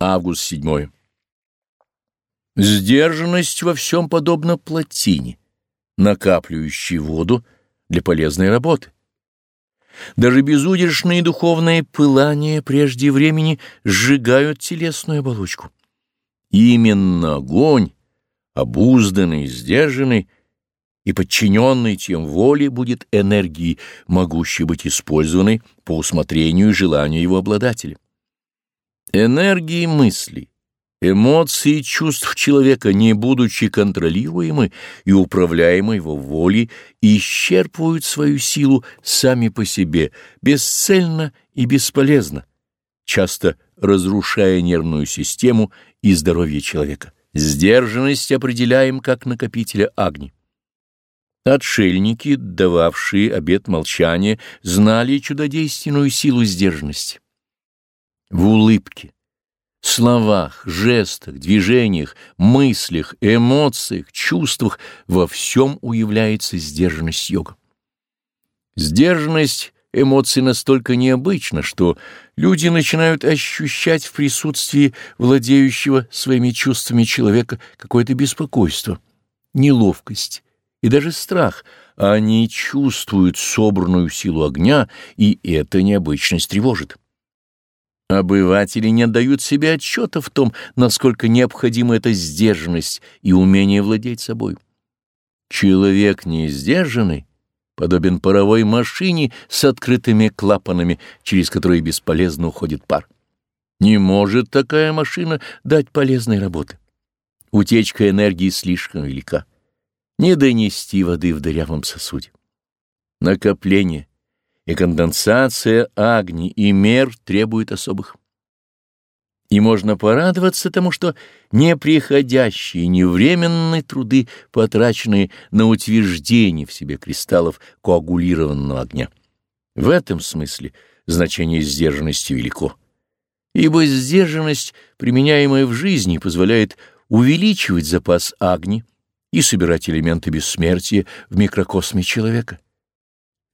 Август 7. Сдержанность во всем подобна плотине, накапливающей воду для полезной работы. Даже безудержные духовные пылания прежде времени сжигают телесную оболочку. Именно огонь, обузданный, сдержанный и подчиненный тем воле, будет энергией, могущей быть использованной по усмотрению и желанию его обладателя. Энергии мыслей, эмоций и чувств человека, не будучи контролируемы и управляемы его волей, исчерпывают свою силу сами по себе, бесцельно и бесполезно, часто разрушая нервную систему и здоровье человека. Сдержанность определяем как накопителя огни. Отшельники, дававшие обет молчания, знали чудодейственную силу сдержанности в улыбке, словах, жестах, движениях, мыслях, эмоциях, чувствах во всем уявляется сдержанность йога. Сдержанность эмоций настолько необычна, что люди начинают ощущать в присутствии владеющего своими чувствами человека какое-то беспокойство, неловкость и даже страх, они чувствуют собранную силу огня, и эта необычность тревожит. Обыватели не отдают себе отчета в том, насколько необходима эта сдержанность и умение владеть собой. Человек не сдержанный подобен паровой машине с открытыми клапанами, через которые бесполезно уходит пар. Не может такая машина дать полезной работы. Утечка энергии слишком велика. Не донести воды в дырявом сосуде. Накопление, и конденсация огни и мер требует особых. И можно порадоваться тому, что неприходящие, невременные труды, потраченные на утверждение в себе кристаллов коагулированного огня. В этом смысле значение сдержанности велико. Ибо сдержанность, применяемая в жизни, позволяет увеличивать запас огни и собирать элементы бессмертия в микрокосме человека.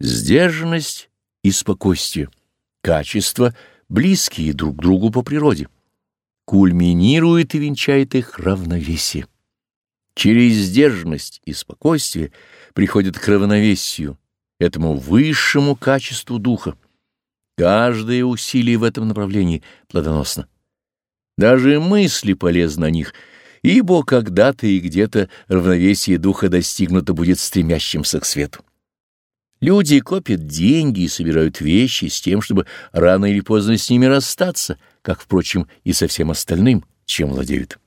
Сдержанность и спокойствие — качества, близкие друг другу по природе. Кульминирует и венчает их равновесие. Через сдержанность и спокойствие приходит к равновесию, этому высшему качеству духа. Каждое усилие в этом направлении плодоносно. Даже мысли полезны о них, ибо когда-то и где-то равновесие духа достигнуто будет стремящимся к свету. Люди копят деньги и собирают вещи с тем, чтобы рано или поздно с ними расстаться, как, впрочем, и со всем остальным, чем владеют.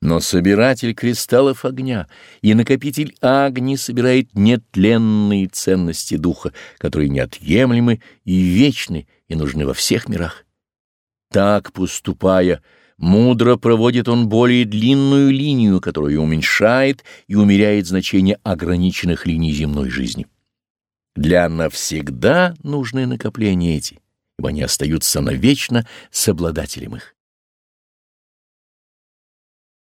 Но собиратель кристаллов огня и накопитель огни собирает нетленные ценности духа, которые неотъемлемы и вечны и нужны во всех мирах. Так, поступая, мудро проводит он более длинную линию, которая уменьшает и умеряет значение ограниченных линий земной жизни. Для навсегда нужны накопления эти, ибо они остаются навечно с обладателем их.